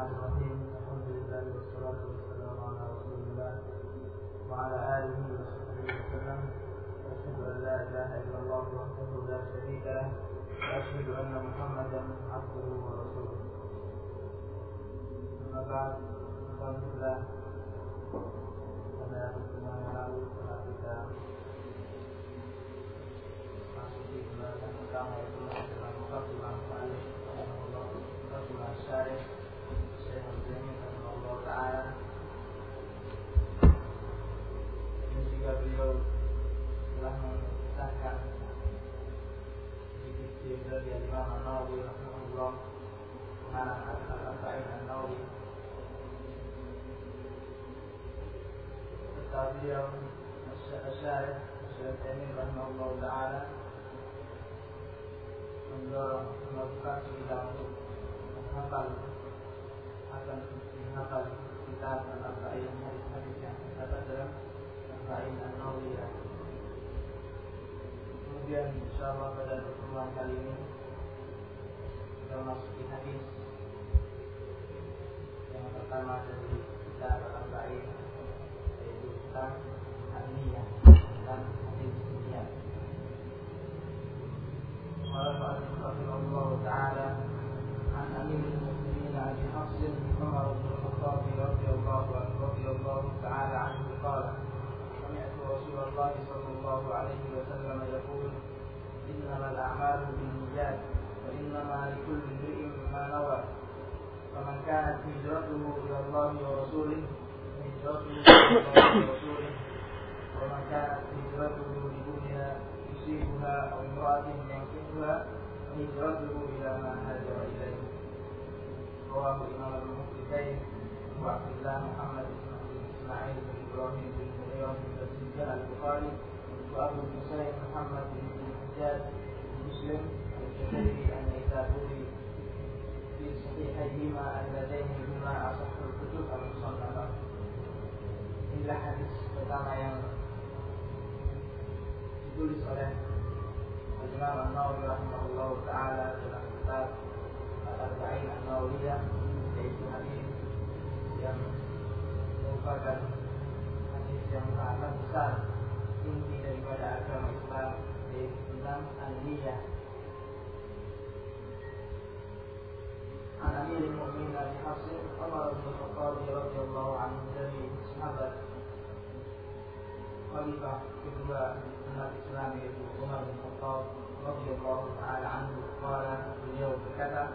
الرحمن الرحيم. الحمد لله والصلاة والسلام على رسول الله وعلى آله وصحبه وسلم. أشهد أن لا إله إلا الله وحده لا شريك له وأشهد أن محمدا عبده ورسوله. أما بعد الحمد لله pada pertemuan yang lalu telah kita masuki bulan yang dan juga beliau telah mengisahkan Rahimahullah Ta'ala melakukan untuk akan menghafal kitab al-arba'in hadis-hadis yang terdapat dalam arba'in an-nawiyah. Kemudian insyaallah pada pertemuan kali ini kita masuk di hadis yang pertama dari kita dalam baik yaitu tentang hadiyah tentang hadis dunia. Qala Rasulullah taala an Amirul Mukminin Abi Hafs Umar قال سمعت رسول الله صلى الله عليه وسلم يقول انما الاعمال بالنيات وانما لكل امرئ ما نوى فمن كانت هجرته الى الله ورسوله هجرته الى الله ورسوله ومن كانت هجرته لدنيا يصيبها او امراه ينكحها هجرته الى ما هاجر اليه رواه امام المحدثين ابو عبد الله محمد بن اسماعيل بن إبراهيم بن هريره بن تسجيل البخاري وابو الحسين محمد بن الحجاج مسلم الكتيبي النيسابوري في صحيحيهما اللذين هما اصح الكتب المصنفه inilah hadis pertama yang ditulis oleh Imam An-Nawawi rahimahullah taala dalam kitab Al-Arba'in An-Nawawiyah yaitu hadis yang merupakan yang sangat besar inti daripada agama Islam yaitu tentang an-niyah. An Amir al-Mu'minin Abi Hafsin Umar bin Khattab radhiyallahu anhu dari sahabat khalifah kedua umat Islam yaitu Umar bin Khattab radhiyallahu taala anhu qala beliau berkata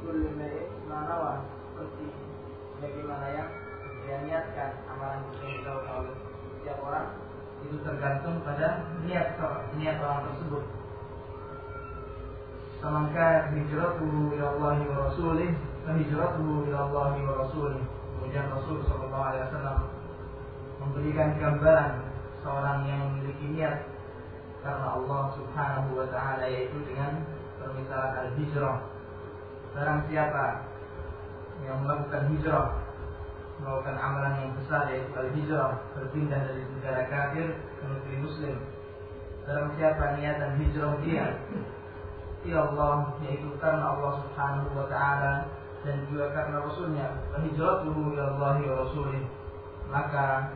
imri'in ma nawa seperti bagaimana yang dia niatkan amalan yang dilakukan oleh setiap orang itu tergantung pada niat niat orang tersebut. Semangka hijratuhu ila Allah wa rasulih, hijratuhu ila Allah wa rasulih. Kemudian Rasul sallallahu alaihi wasallam memberikan gambaran seorang yang memiliki niat karena Allah Subhanahu wa taala yaitu dengan permisalan al-hijrah. Barang siapa yang melakukan hijrah melakukan amalan yang besar yaitu al-hijrah berpindah dari negara kafir ke negeri muslim. Barang siapa niatan hijrah dia Ya Allah yaitu karena Allah Subhanahu wa taala dan juga karena Rasulnya hijratuhu ila Allah wa rasulih maka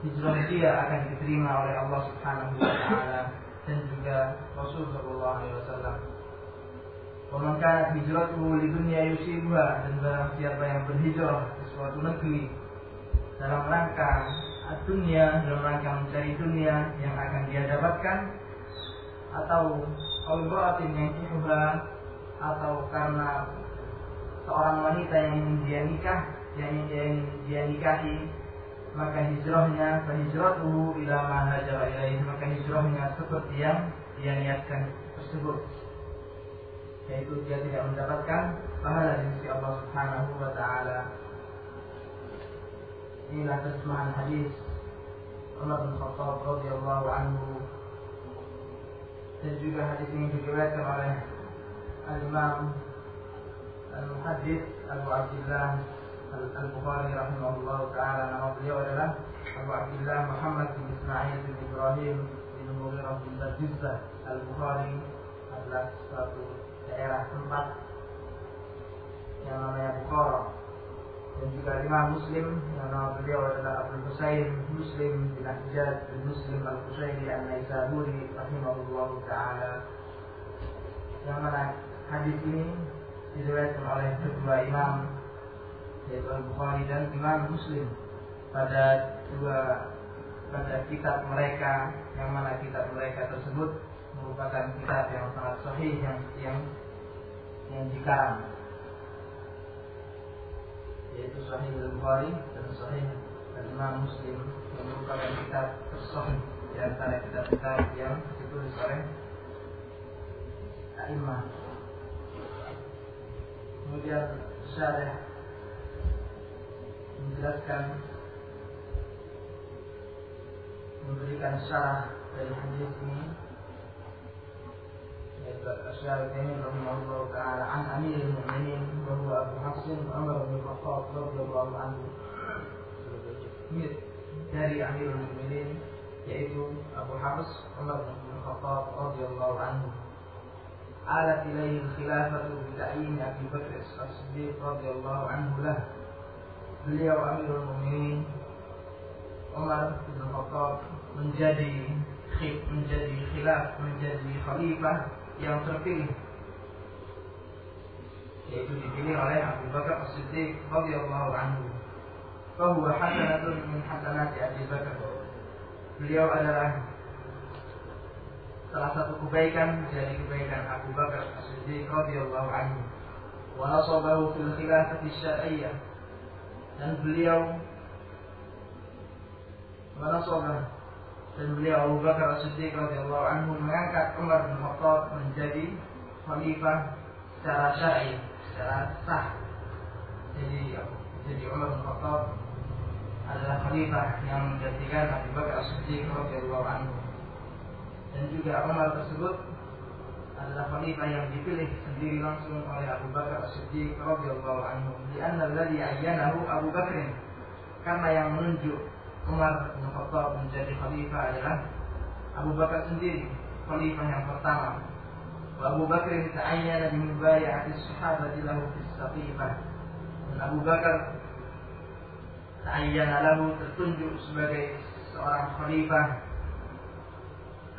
hijrah dia akan diterima oleh Allah Subhanahu wa taala dan juga Rasul sallallahu wasallam. Wa man kanat hijratuhu li dunya yusibuha. Dan barang siapa yang berhijrah ke suatu negeri dalam rangka dunia dalam rangka mencari dunia yang akan dia dapatkan atau awibaratin yang kihuha atau karena seorang wanita yang dia nikah yang dia, dia nikahi maka hijrahnya fahijratuhu ila ma hajara maka hijrahnya seperti yang dia niatkan tersebut yaitu dia tidak mendapatkan pahala di sisi Allah Subhanahu wa taala. Inilah terjemahan hadis Umar bin Khattab radhiyallahu anhu. Dan juga hadis ini diriwayatkan oleh Al-Imam Al-Muhaddits Abu Abdullah Al-Bukhari rahimahullah taala. Nama beliau adalah Abu Abdullah Muhammad bin Ismail bin Ibrahim bin Mughirah bin Al-Bukhari. Adalah suatu daerah tempat yang namanya Bukhara. Dan juga Imam Muslim yang nama beliau adalah Abu Husain Muslim bin Ahjad bin Muslim Al-Husaini An-Naisaburi rahimahullah taala. Yang mana hadis ini diriwayatkan oleh kedua imam yaitu Al-Bukhari dan Imam Muslim pada dua pada kitab mereka yang mana kitab mereka tersebut merupakan kitab yang sangat sahih yang yang yang dikarang yaitu Sahih Al-Bukhari dan Sahih Al-Imam Muslim yang merupakan kitab tersahih di antara kitab-kitab yang ditulis oleh Aimah. Kemudian syarah menjelaskan memberikan syarah dari hadis ini yaitu Asyar ini rahimahullah taala an Amirul Mukminin bahwa Abu Hafsin Umar bin Khattab radhiyallahu anhu dari Amirul Mukminin yaitu Abu Hafs Umar bin Khattab radhiyallahu anhu آلت إليه الخلافة بتعيين أبي بكر الصديق رضي الله عنه له beliau Amirul Mukminin Umar bin Khattab menjadi menjadi khilaf menjadi khalifah yang terpilih yaitu dipilih oleh Abu Bakar As-Siddiq radhiyallahu anhu. Fahuwa hasanatun min hasanati Abi Bakar. Beliau adalah salah satu kebaikan dari kebaikan Abu Bakar As-Siddiq radhiyallahu anhu. Wa nasabahu fil khilafati syar'iyyah. Dan beliau wa nasabah dan beliau Abu Bakar As-Siddiq radhiyallahu anhu mengangkat Umar bin Khattab menjadi khalifah secara syar'i, secara sah. Jadi jadi Umar bin Khattab adalah khalifah yang menggantikan Abu Bakar As-Siddiq radhiyallahu anhu dan juga Umar tersebut adalah khalifah yang dipilih sendiri langsung oleh Abu Bakar As-Siddiq radhiyallahu anhu. Lianna alladhi ayyanahu Abu Bakr. Karena yang menunjuk Umar bin Khattab menjadi khalifah adalah Abu Bakar sendiri, khalifah yang pertama. Wa Abu Bakr ta'ayyana bi mubaya'ati sahabati lahu fi saqifah. Dan Abu Bakar ta'ayyana lahu tertunjuk sebagai seorang khalifah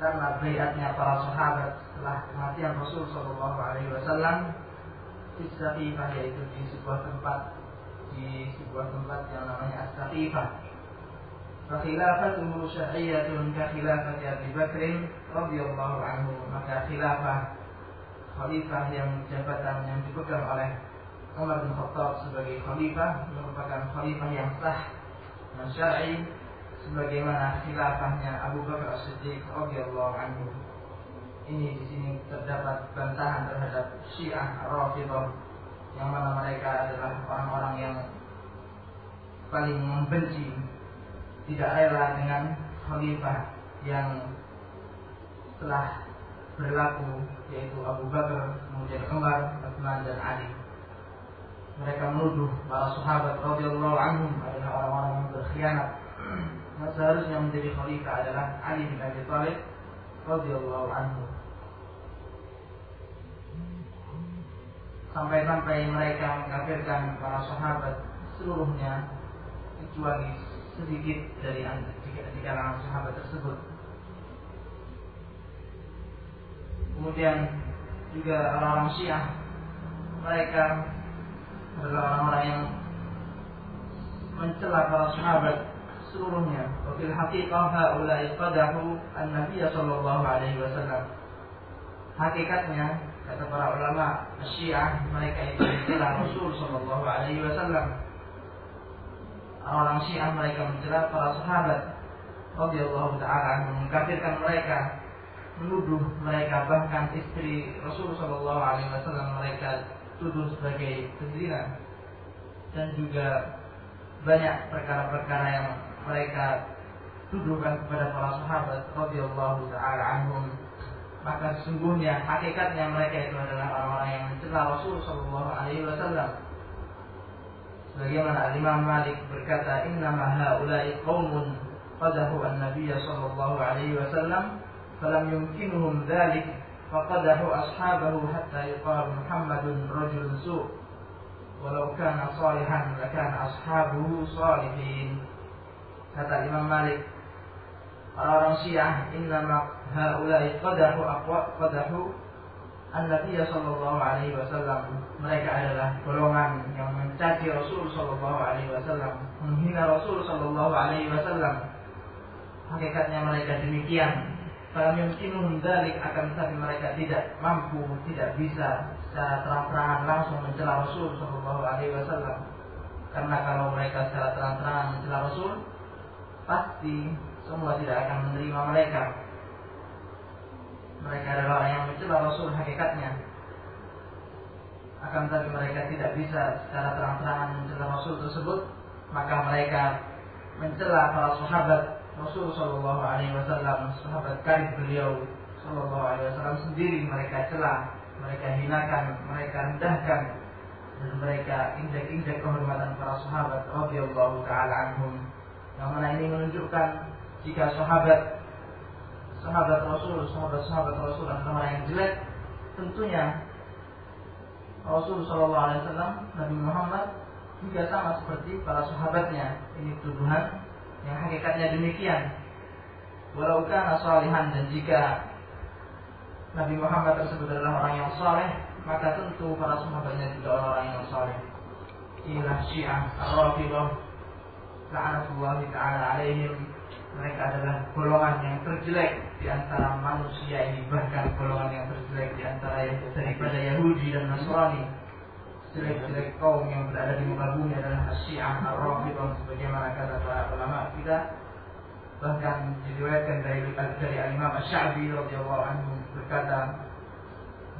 karena bayatnya para sahabat setelah kematian Rasul Shallallahu Alaihi Wasallam Saqifah yaitu di sebuah tempat di sebuah tempat yang namanya As-Saqifah. Fakhilafatuhu syar'iyyatun ka khilafati Abi Bakr radhiyallahu anhu. Maka khilafah khalifah yang jabatan yang dipegang oleh Umar bin Khattab sebagai khalifah merupakan khalifah yang sah dan syar'i sebagaimana khilafahnya Abu Bakar As-Siddiq radhiyallahu anhu. Ini di sini terdapat bantahan terhadap Syiah Rafidhah yang mana mereka adalah orang-orang yang paling membenci tidak rela dengan khalifah yang telah berlaku yaitu Abu Bakar, kemudian Umar, Utsman dan Ali. Mereka menuduh para sahabat radhiyallahu anhum adalah orang-orang yang berkhianat yang seharusnya menjadi khalifah adalah Ali bin Abi Thalib radhiyallahu anhu. Sampai-sampai mereka mengkafirkan para sahabat seluruhnya kecuali sedikit dari di kalangan sahabat tersebut. Kemudian juga orang-orang Syiah mereka adalah orang-orang yang mencela para sahabat seluruhnya. Wafil haqiqah haulai qadahu an-nabiy sallallahu alaihi wasallam. Hakikatnya kata para ulama Syiah mereka itu mencela Rasul sallallahu alaihi wasallam. Orang Syiah mereka mencela para sahabat radhiyallahu taala mengkafirkan mereka menuduh mereka bahkan istri Rasul Shallallahu Alaihi Wasallam mereka tuduh sebagai pezina. Dan juga banyak perkara-perkara yang mereka tuduhkan kepada para sahabat radhiyallahu taala anhum. Maka sesungguhnya hakikatnya mereka itu adalah orang-orang yang mencela Rasul Shallallahu Alaihi Wasallam sebagaimana Imam Malik berkata innama haula'i qaumun qadahu an-nabiy sallallahu alaihi wasallam falam yumkinuhum dhalik faqadahu ashabahu hatta yuqal Muhammadun rajulun su' walau kana salihan lakana ashabuhu salihin kata Imam Malik orang-orang Syiah innama haula'i qadahu aqwa qadahu An-Nabi Sallallahu Alaihi Wasallam mereka adalah golongan yang mencaci Rasul Sallallahu Alaihi Wasallam, menghina Rasul Sallallahu Alaihi Wasallam. Hakikatnya mereka demikian. Kalau mungkin dalik akan tetapi mereka tidak mampu, tidak bisa secara terang-terangan langsung mencela Rasul Sallallahu Alaihi Wasallam. Karena kalau mereka secara terang-terangan mencela Rasul, pasti semua tidak akan menerima mereka mereka adalah orang yang mencela Rasul hakikatnya. Akan tetapi mereka tidak bisa secara terang-terangan mencela Rasul tersebut maka mereka mencela para sahabat Rasul Shallallahu Alaihi Wasallam sahabat karib beliau Shallallahu Alaihi Wasallam sendiri. Mereka celah mereka hinakan mereka rendahkan dan mereka injak-injak kehormatan para sahabat radhiyallahu taala anhum. Yang mana ini menunjukkan jika sahabat sahabat Rasul, sahabat-sahabat Rasul adalah orang yang jelek, tentunya Rasul Shallallahu Alaihi Wasallam Nabi Muhammad juga sama seperti para sahabatnya. Ini tuduhan yang hakikatnya demikian. Walau kana dan jika Nabi Muhammad tersebut adalah orang yang saleh, maka tentu para sahabatnya juga orang-orang yang saleh. Inilah Syiah Ar-Rafidhah la'natullahi taala alaihim mereka adalah golongan yang terjelek di antara manusia ini bahkan golongan yang terjelek di antara daripada Yahudi dan Nasrani jelek-jelek kaum yang berada di muka bumi adalah Syiah Ar-Rafidhah sebagaimana kata para ulama kita bahkan diriwayatkan dari dari Imam Asy-Sya'bi radhiyallahu anhu berkata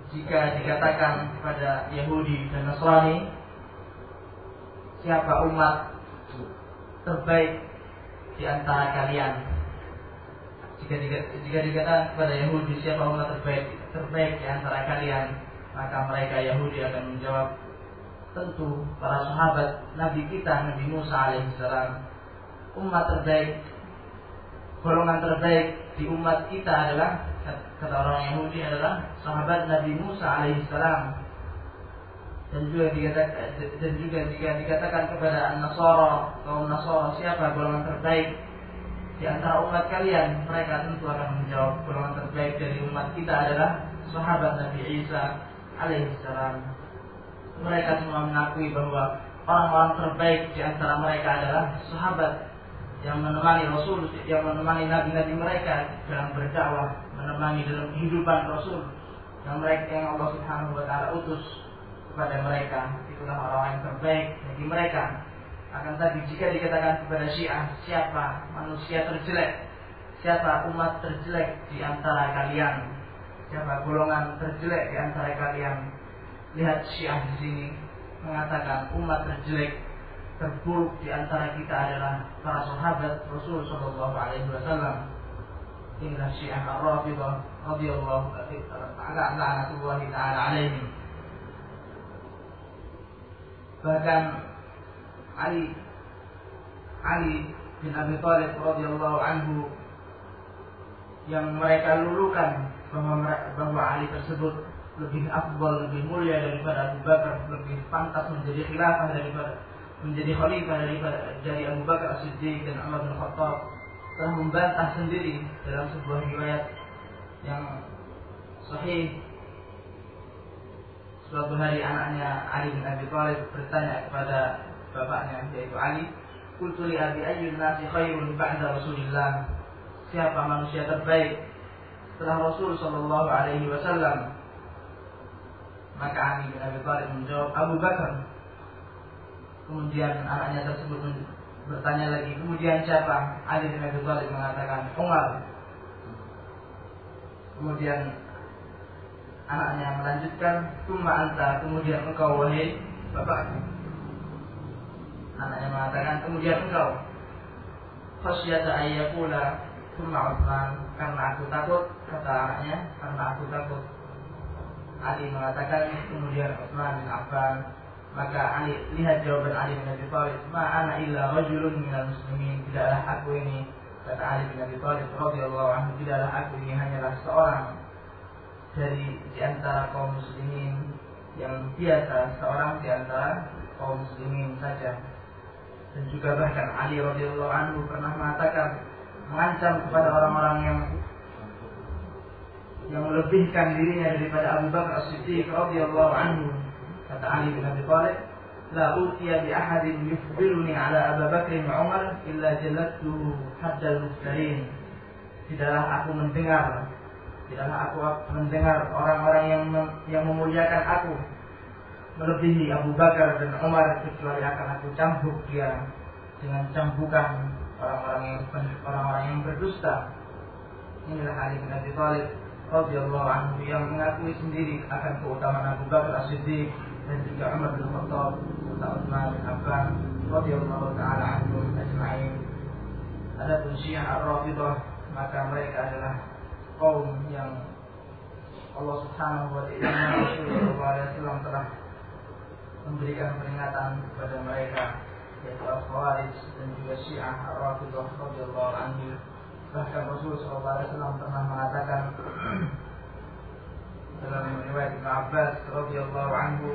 jika dikatakan kepada Yahudi dan Nasrani siapa umat terbaik di antara kalian. Jika, jika dikatakan kepada Yahudi siapa umat terbaik terbaik di antara kalian, maka mereka Yahudi akan menjawab tentu para sahabat Nabi kita Nabi Musa alaihissalam umat terbaik golongan terbaik di umat kita adalah kata orang Yahudi adalah sahabat Nabi Musa alaihissalam dan juga dikatakan dan juga dikatakan kepada Nasara kaum Nasara siapa golongan terbaik di antara umat kalian mereka tentu akan menjawab golongan terbaik dari umat kita adalah sahabat Nabi Isa alaihissalam mereka semua mengakui bahwa orang-orang terbaik di antara mereka adalah sahabat yang menemani Rasul, yang menemani nabi-nabi mereka dalam berdakwah, menemani dalam kehidupan Rasul yang mereka yang Allah Subhanahu wa taala utus kepada mereka. Itulah orang yang terbaik bagi mereka akan tapi jika dikatakan kepada Syiah siapa manusia terjelek? Siapa umat terjelek di antara kalian? Siapa golongan terjelek di antara kalian? Lihat Syiah di sini mengatakan umat terjelek terburuk di antara kita adalah para sahabat Rasul Shallallahu Alaihi Wasallam. Inilah Syiah Ar-Rafidah radhiyallahu alaihim. Bahkan Ali. Ali bin Abi Thalib radhiyallahu anhu yang mereka lulukan bahwa bahwa Ali tersebut lebih afdal, lebih mulia daripada Abu Bakar, lebih pantas menjadi khilafah daripada menjadi khalifah daripada dari Abu Bakar As-Siddiq dan Umar bin Khattab telah membantah sendiri dalam sebuah riwayat yang sahih. Suatu hari anaknya Ali bin Abi Thalib bertanya kepada bapaknya yaitu Ali, "Qultu li abi ayyun nasi khairun ba'da Rasulillah?" Siapa manusia terbaik setelah Rasul sallallahu alaihi wasallam? Maka Ali bin Abi Thalib menjawab, "Abu Bakar." Kemudian anaknya tersebut bertanya lagi, "Kemudian siapa?" Ali bin Abi Thalib mengatakan, "Umar." kemudian anaknya melanjutkan Tumma anta kemudian engkau wahai bapak anaknya mengatakan kemudian engkau khasyata ayyakula Tumma Utsman karena aku takut kata anaknya karena aku takut. Ali mengatakan kemudian Utsman bin Affan maka Ali lihat jawaban Ali bin Abi Thalib ma ana illa rajulun minal muslimin tidaklah aku ini kata Ali bin Abi Thalib radhiyallahu anhu tidaklah aku ini hanyalah seorang dari di antara kaum muslimin yang biasa seorang di antara kaum muslimin saja dan juga bahkan Ali radhiyallahu anhu pernah mengatakan mengancam kepada orang-orang yang yang melebihkan dirinya daripada Abu Bakar As-Siddiq radhiyallahu anhu. Kata Ali bin Abi Thalib la utiya bi ahadin yukhbiruni ala Abu Bakar wa Umar illa jallattu haddal muftarin tidaklah aku mendengar tidaklah aku mendengar orang-orang yang yang memuliakan aku melebihi Abu Bakar dan Umar kecuali akan aku cambuk dia dengan cambukan orang-orang yang orang-orang yang berdusta. Inilah Ali bin Abi Thalib radhiyallahu anhu yang mengakui sendiri akan keutamaan Abu Bakar As-Siddiq dan juga Umar bin Khattab serta Utsman bin Affan radhiyallahu taala anhum ajma'in. Adapun Syiah Ar-Rafidhah maka mereka adalah kaum yang Allah Subhanahu wa taala Rasulullah telah memberikan peringatan kepada mereka yaitu Al-Khawarij dan juga Syiah Ar-Rafidah radhiyallahu anhu. Bahkan Rasul SAW pernah mengatakan dalam riwayat Ibnu Abbas radhiyallahu anhu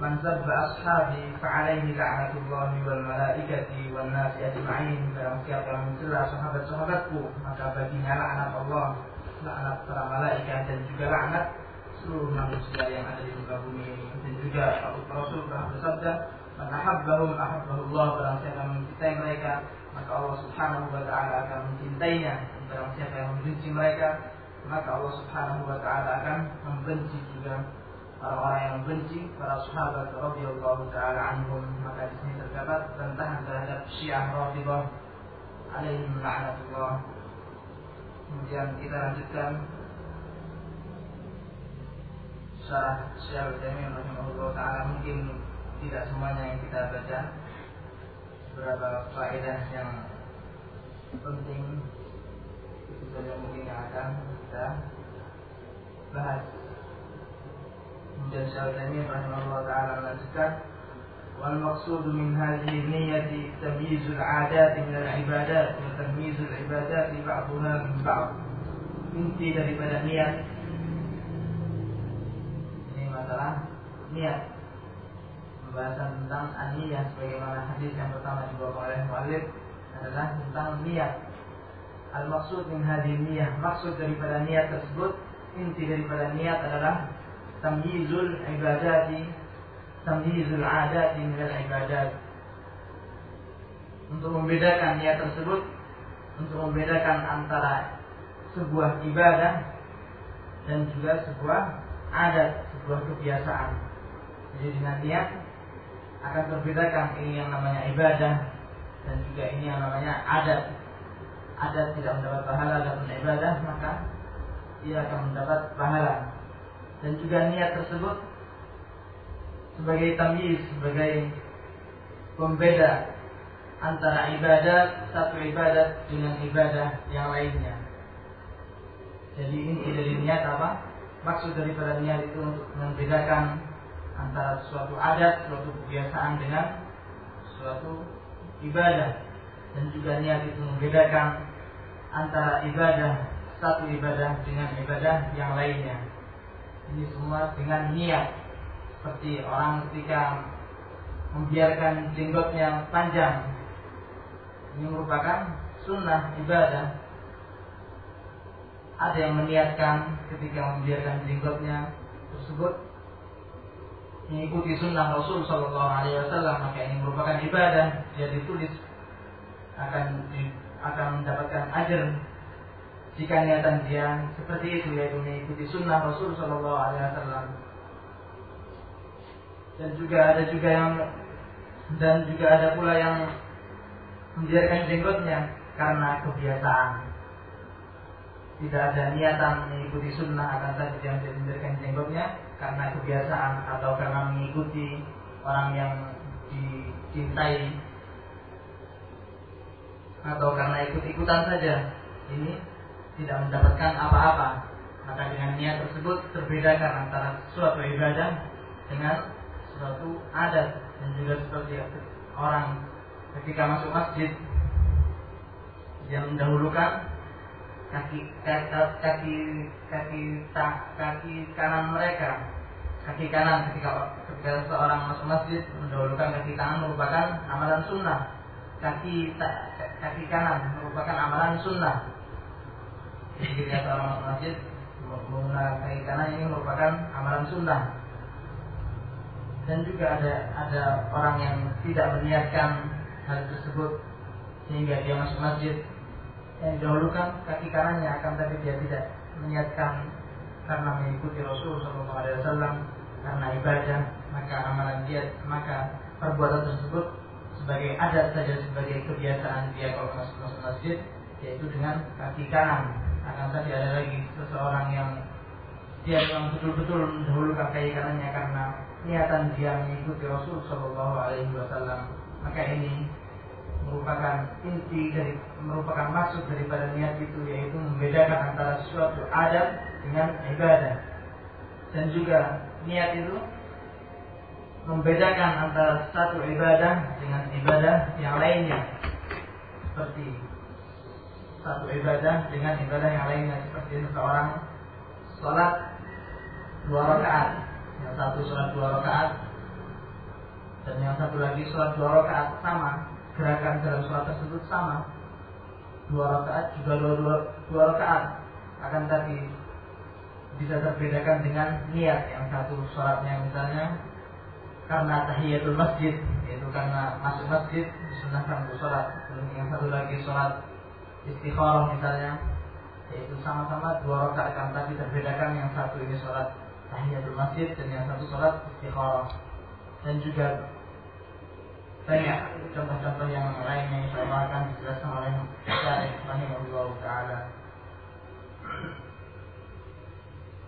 من سب أصحابي فعليه لعنة الله والملائكة والناس أجمعين barang siapa yang mencela sahabat-sahabatku maka baginya laknat Allah laknat para malaikat dan juga laknat seluruh manusia yang ada di muka bumi ini dan juga Rasul telah bersabda man ahabbahum ahabbahullah barang siapa yang mencintai mereka maka Allah Subhanahu wa taala akan mencintainya barang siapa yang membenci mereka maka Allah Subhanahu wa taala akan membenci juga orang-orang yang benci para sahabat radhiyallahu taala anhum. Maka di sini terdapat bantahan terhadap Syiah Rafidhah alaihim la'natullah. Kemudian kita lanjutkan. Syarah Syekh Utsaimin rahimahullah taala. Mungkin tidak semuanya yang kita baca. Beberapa faedah yang penting? Itu saja mungkin yang akan kita bahas Syekh Utsaimin rahimahullah taala melanjutkan wal maqsud min hadhihi niyyati tamyizul 'adat min al ibadat wa tamyizul ibadat ba'daha min ba'd. Inti daripada niat. Ini masalah niat. Pembahasan tentang aniyah sebagaimana hadis yang pertama dibawa oleh muallif adalah tentang niat. Al maksud min hadhihi niyyah maksud daripada niat tersebut inti daripada niat adalah tamyizul ibadati tamyizul adati minal ibadat untuk membedakan niat tersebut untuk membedakan antara sebuah ibadah dan juga sebuah adat sebuah kebiasaan. Jadi niat akan terbedakan ini yang namanya ibadah dan juga ini yang namanya adat. Adat tidak mendapat pahala dan ibadah maka ia akan mendapat pahala dan juga niat tersebut sebagai tamyiz, sebagai pembeda antara ibadat satu ibadat dengan ibadah yang lainnya. Jadi inti dari niat apa? Maksud daripada niat itu untuk membedakan antara suatu adat, suatu kebiasaan dengan suatu ibadah dan juga niat itu membedakan antara ibadah satu ibadah dengan ibadah yang lainnya. Ini semua dengan niat. Seperti orang ketika membiarkan jenggotnya panjang. Ini merupakan sunnah ibadah. Ada yang meniatkan ketika membiarkan jenggotnya tersebut mengikuti sunnah Rasul Shallallahu Alaihi Wasallam maka ini merupakan ibadah dia ditulis akan akan mendapatkan ajar jika niatan dia seperti itu yaitu mengikuti sunnah Rasul Shallallahu Alaihi Wasallam. Dan juga ada juga yang dan juga ada pula yang membiarkan jenggotnya karena kebiasaan. Tidak ada niatan mengikuti sunnah akan tadi dia membiarkan jenggotnya karena kebiasaan atau karena mengikuti orang yang dicintai. Atau karena ikut-ikutan saja. Ini tidak mendapatkan apa-apa. Maka dengan niat tersebut terbedakan antara suatu ibadah dengan suatu adat dan juga seperti orang ketika masuk masjid dia mendahulukan kaki kaki kaki kaki, kaki kanan mereka. Kaki kanan ketika ketika seorang masuk masjid mendahulukan kaki kanan merupakan amalan sunnah. Kaki kaki kanan merupakan amalan sunnah ketika seorang masuk masjid menggunakan kanan ini merupakan amalan sunnah. Dan juga ada ada orang yang tidak meniatkan hal tersebut sehingga dia masuk masjid. Yang didahulukan kaki kanannya akan tapi dia tidak meniatkan karena mengikuti Rasul Shallallahu Alaihi Wasallam karena ibadah maka amalan dia maka perbuatan tersebut sebagai adat saja sebagai kebiasaan dia kalau masuk masjid yaitu dengan kaki kanan akan tapi ada lagi seseorang yang dia memang betul-betul mendahulukan kaki kanannya karena niatan dia mengikuti Rasul Shallallahu Alaihi Wasallam. Maka ini merupakan inti dari merupakan maksud daripada niat itu yaitu membedakan antara suatu adat dengan ibadah. Dan juga niat itu membedakan antara satu ibadah dengan ibadah yang lainnya. Seperti satu ibadah dengan ibadah yang lainnya seperti seseorang sholat dua rakaat. Yang satu sholat dua rakaat dan yang satu lagi sholat dua rakaat sama. Gerakan dalam sholat tersebut sama. Dua rakaat juga dua dua, dua rakaat. Akan tapi bisa terbedakan dengan niat yang satu sholatnya misalnya karena tahiyatul masjid yaitu karena masuk masjid disunahkan untuk sholat. Dan yang satu lagi sholat istikharah misalnya yaitu sama-sama dua rakaat akan tapi terbedakan yang satu ini sholat tahiyatul masjid dan yang satu sholat istikharah dan juga banyak contoh-contoh yang lainnya yang saya akan dijelaskan oleh Syarif rahimahullah taala.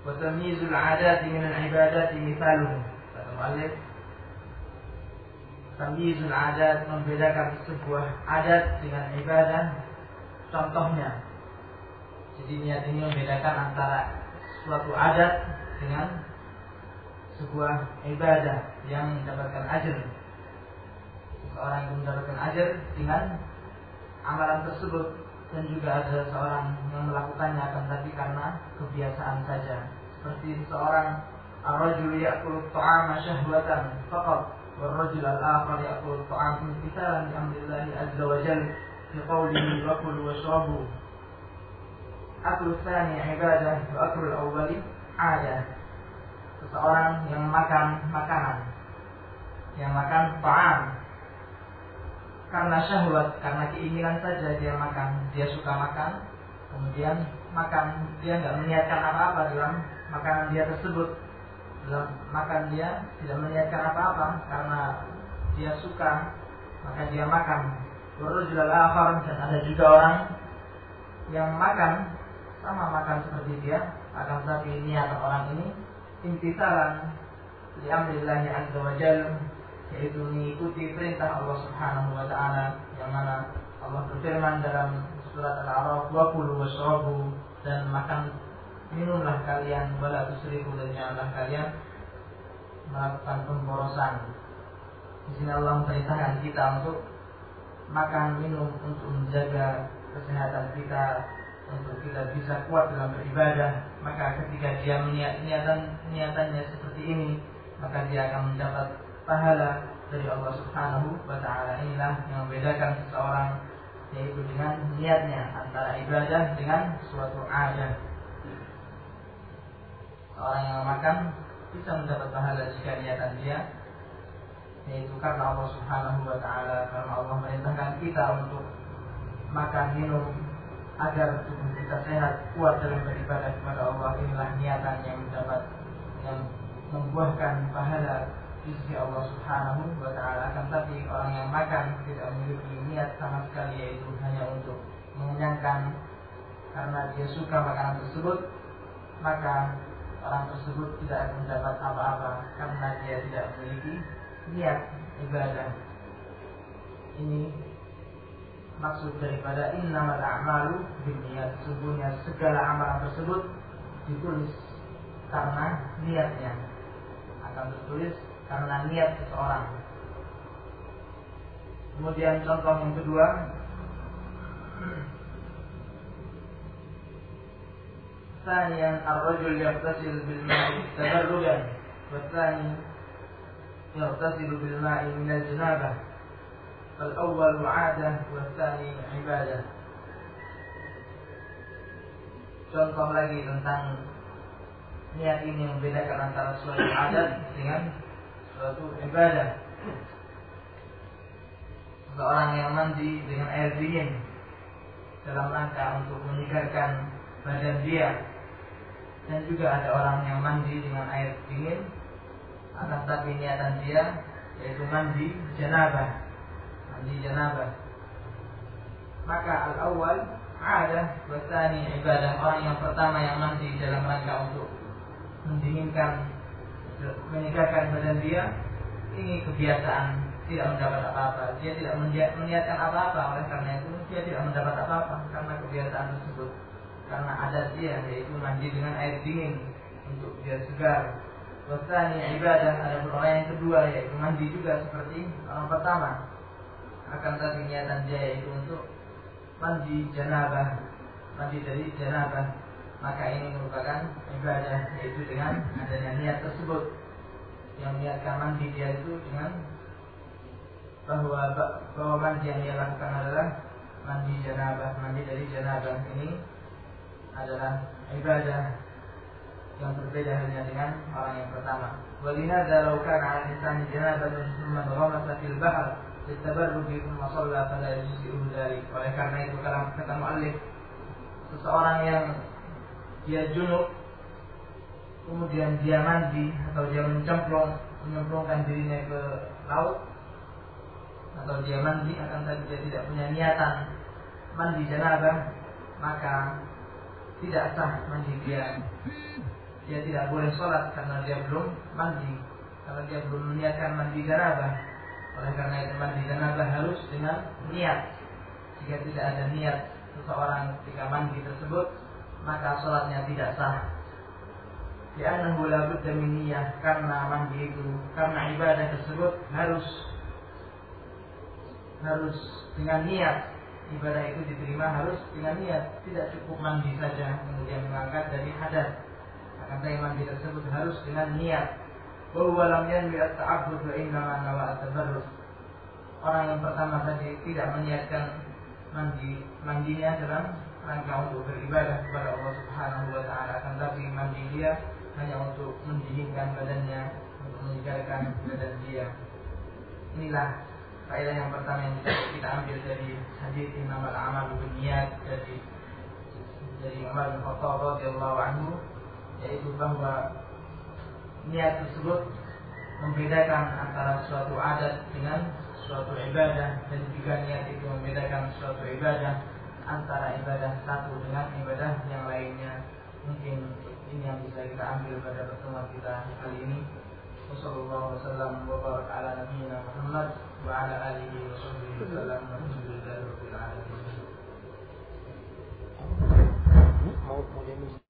وتمييز العادات من العبادات مثاله kata muallif tamyizul adat membedakan sebuah adat dengan ibadah contohnya. Jadi niat ini membedakan antara suatu adat dengan sebuah ibadah yang mendapatkan ajar. Seorang yang mendapatkan ajar dengan amalan tersebut dan juga ada seorang yang melakukannya akan tadi karena kebiasaan saja. Seperti seorang ar-rajul ya'kulu ta'ama syahwatan faqat wal-rajul al-akhar yakul ta'am misalan li amrillahi azza wa jalla قوله وكلوا واشربوا أكل الثاني عبادة وأكل الأول ada seseorang yang makan makanan yang makan ta'am karena syahwat karena keinginan saja dia makan dia suka makan kemudian makan dia nggak meniatkan apa-apa dalam makanan dia tersebut dalam makan dia tidak meniatkan apa-apa karena dia suka maka dia makan juga dan ada juga orang yang makan sama makan seperti dia akan tetapi niat orang ini intisalan liamrillahi azza wa jal yaitu mengikuti perintah Allah Subhanahu wa taala yang mana Allah berfirman dalam surat Al-A'raf wa kulu washrabu dan makan minumlah kalian wala tusrifu dan janganlah kalian melakukan pemborosan. Di sini Allah memerintahkan kita untuk makan minum untuk menjaga kesehatan kita untuk kita bisa kuat dalam beribadah. Maka ketika dia meniat niatan niatannya seperti ini maka dia akan mendapat pahala dari Allah Subhanahu wa taala. Inilah yang membedakan seseorang yaitu dengan niatnya antara ibadah dengan suatu adat seorang yang makan bisa mendapat pahala jika niatan dia yaitu karena Allah Subhanahu wa taala karena Allah merintahkan kita untuk makan minum agar tubuh kita sehat, kuat dalam beribadah kepada Allah. Inilah niatan yang mendapat yang membuahkan pahala di sisi Allah Subhanahu wa taala. Akan tapi orang yang makan tidak memiliki niat sama sekali yaitu hanya untuk mengenyangkan karena dia suka makanan tersebut, maka orang tersebut tidak mendapat apa-apa karena dia tidak memiliki niat ibadah. Ini maksud daripada innamal a'malu binniyat. Sesungguhnya segala amalan tersebut ditulis karena niatnya. Akan tertulis karena niat seseorang. Kemudian contoh yang kedua ثانيا الرجل يغتسل بالماء تبرجا والثاني يغتسل بالماء من الجنابة فالأول عادة والثاني عبادة Contoh lagi tentang niat ini membedakan antara suatu adat dengan suatu ibadah. Seorang yang mandi dengan air dingin dalam rangka untuk menyegarkan badan dia dan juga ada orang yang mandi dengan air dingin akan tapi niatan dia yaitu mandi janabah. Mandi janabah. Maka al awal ada wasani ibadah. Orang yang pertama yang mandi dalam rangka untuk mendinginkan menyegarkan badan dia ini kebiasaan. Tidak mendapat apa-apa. Dia tidak meniatkan apa-apa. Oleh karena itu dia tidak mendapat apa-apa karena kebiasaan tersebut. Karena adat dia yaitu mandi dengan air dingin untuk biar segar Wasani ibadah ada orang yang kedua yaitu mandi juga seperti orang pertama akan tapi niatan dia yaitu untuk mandi janabah mandi dari janabah maka ini merupakan ibadah yaitu dengan adanya niat tersebut. Yang niatkan mandi dia itu dengan bahwa bahwa mandi yang dia lakukan adalah mandi janabah mandi dari janabah ini adalah ibadah yang berbeda hanya dengan orang yang pertama. Walihada law kana 'ala insani janabatan thumma ghamasa fil bahr للتبرج ثم صلى فلا يجزئه ذلك oleh karena itu kalau kata muallif seseorang yang dia junub kemudian dia mandi atau dia mencemplung menyemplungkan dirinya ke laut atau dia mandi akan tapi dia tidak punya niatan mandi janabah maka tidak sah mandi dia dia tidak boleh sholat karena dia belum mandi. Karena dia belum meniatkan mandi janabah. Oleh karena itu mandi janabah harus dengan niat. Jika tidak ada niat seseorang ketika mandi tersebut, maka sholatnya tidak sah. Karena la budda niyah karena mandi itu karena ibadah tersebut harus harus dengan niat. Ibadah itu diterima harus dengan niat. Tidak cukup mandi saja kemudian mengangkat dari hadas tapi mandi tersebut harus dengan niat bahwa lam yanwi at-ta'abbud wa innama nawa at-tabarrus. Orang yang pertama tadi tidak meniatkan mandi mandinya dalam rangka untuk beribadah kepada Allah Subhanahu wa taala akan tapi mandi dia hanya untuk mendinginkan badannya untuk menyegarkan badan dia. Inilah faedah yang pertama yang kita ambil dari hadis Imam al-Amal bin Niyad dari dari Umar bin Khattab radhiyallahu anhu yaitu bahwa niat tersebut membedakan antara suatu adat dengan suatu ibadah dan juga niat itu membedakan suatu ibadah antara ibadah satu dengan ibadah yang lainnya. Mungkin ini yang bisa kita ambil pada pertemuan kita kali ini. Wassalamualaikum warahmatullahi wabarakatuh. Muhammad wa ala alihi wa wasallam Alhamdulillah wa sallam.